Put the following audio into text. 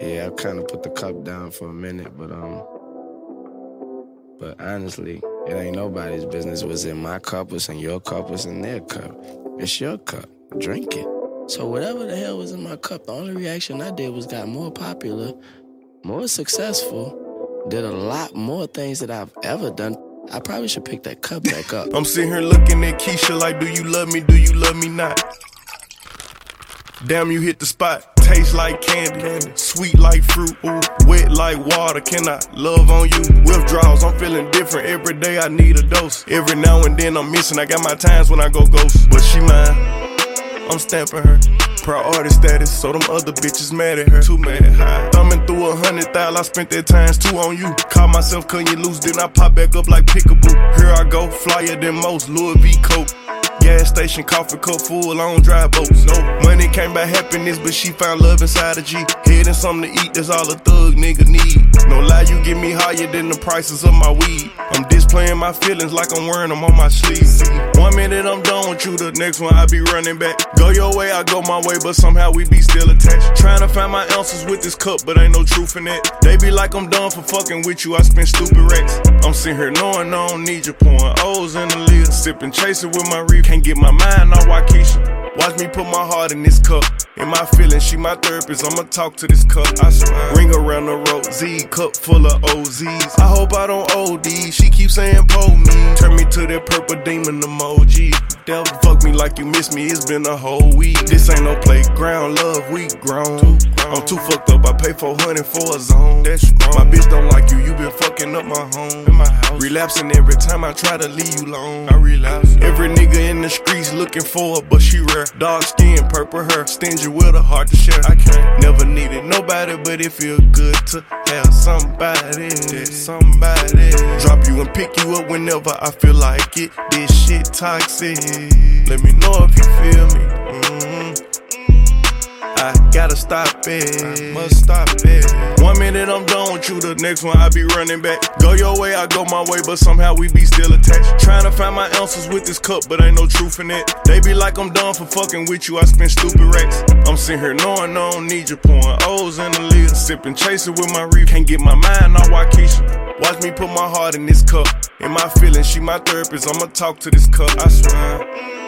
Yeah, I kind of put the cup down for a minute, but um, but honestly, it ain't nobody's business. What's in my cup, what's in your cup, what's in their cup. It's your cup. Drink it. So whatever the hell was in my cup, the only reaction I did was got more popular, more successful, did a lot more things that I've ever done. I probably should pick that cup back up. I'm sitting here looking at Keisha like, do you love me? Do you love me not? Damn, you hit the spot. Taste like candy, sweet like fruit, ooh, wet like water. Can I love on you? Withdrawals, I'm feeling different. Every day I need a dose. Every now and then I'm missing. I got my times when I go ghost, but she mine. I'm stamping her. Priority status, so them other bitches mad at her. Too mad, high. Thumbing through a hundred thousand, I spent that times two on you. Call myself cutting you loose, then I pop back up like pickaboo. Here I go, flyer than most, Louis V. Coke. Gas station, coffee cup full, don't drive boats. No money came by happiness, but she found love inside a G. Head and something to eat, that's all a thug nigga need. No lie, you get me higher than the prices of my weed. I'm displaying my feelings like I'm wearing them on my sleeves. One minute I'm done with you, the next one I be running back. Go your way, I go my way, but somehow we be still attached. Trying to find my answers with this cup, but ain't no truth in it. They be like I'm done for fucking with you, I spend stupid racks. I'm sitting here knowing I don't need you, pouring O's in the lid. Sipping, chasing with my reef, can't get my mind on Waukesha. Watch me put my heart in this cup. In my feelings, she my therapist. I'ma talk to this cup. I swear. Ring around the road, Z cup full of OZs. I hope I don't OD. She keeps saying pull me. Turn me to that purple demon emoji. Devil fuck me like you miss me. It's been a whole week. This ain't no playground, love we grown. I'm too fucked up. I pay 400 for a zone. That's. My bitch don't like you. You been fucking up my home. In. Relapsing every time I try to leave you alone. I relapse. Every nigga in the streets looking for her, but she rare. Dark skin, purple hair, stingy with a heart to share. I can't never needed nobody, but it feel good to have somebody. Somebody drop you and pick you up whenever I feel like it. This shit toxic. Let me know if you feel me. Stop it. Must stop it. One minute I'm done with you, the next one I be running back. Go your way, I go my way, but somehow we be still attached. Trying to find my answers with this cup, but ain't no truth in it. They be like I'm done for fucking with you, I spend stupid racks. I'm sitting here knowing I don't need you, pouring O's in the lid. Sipping, chasing with my reef. Can't get my mind on Waukesha. Watch me put my heart in this cup. In my feelings, she my therapist, I'ma talk to this cup, I swear.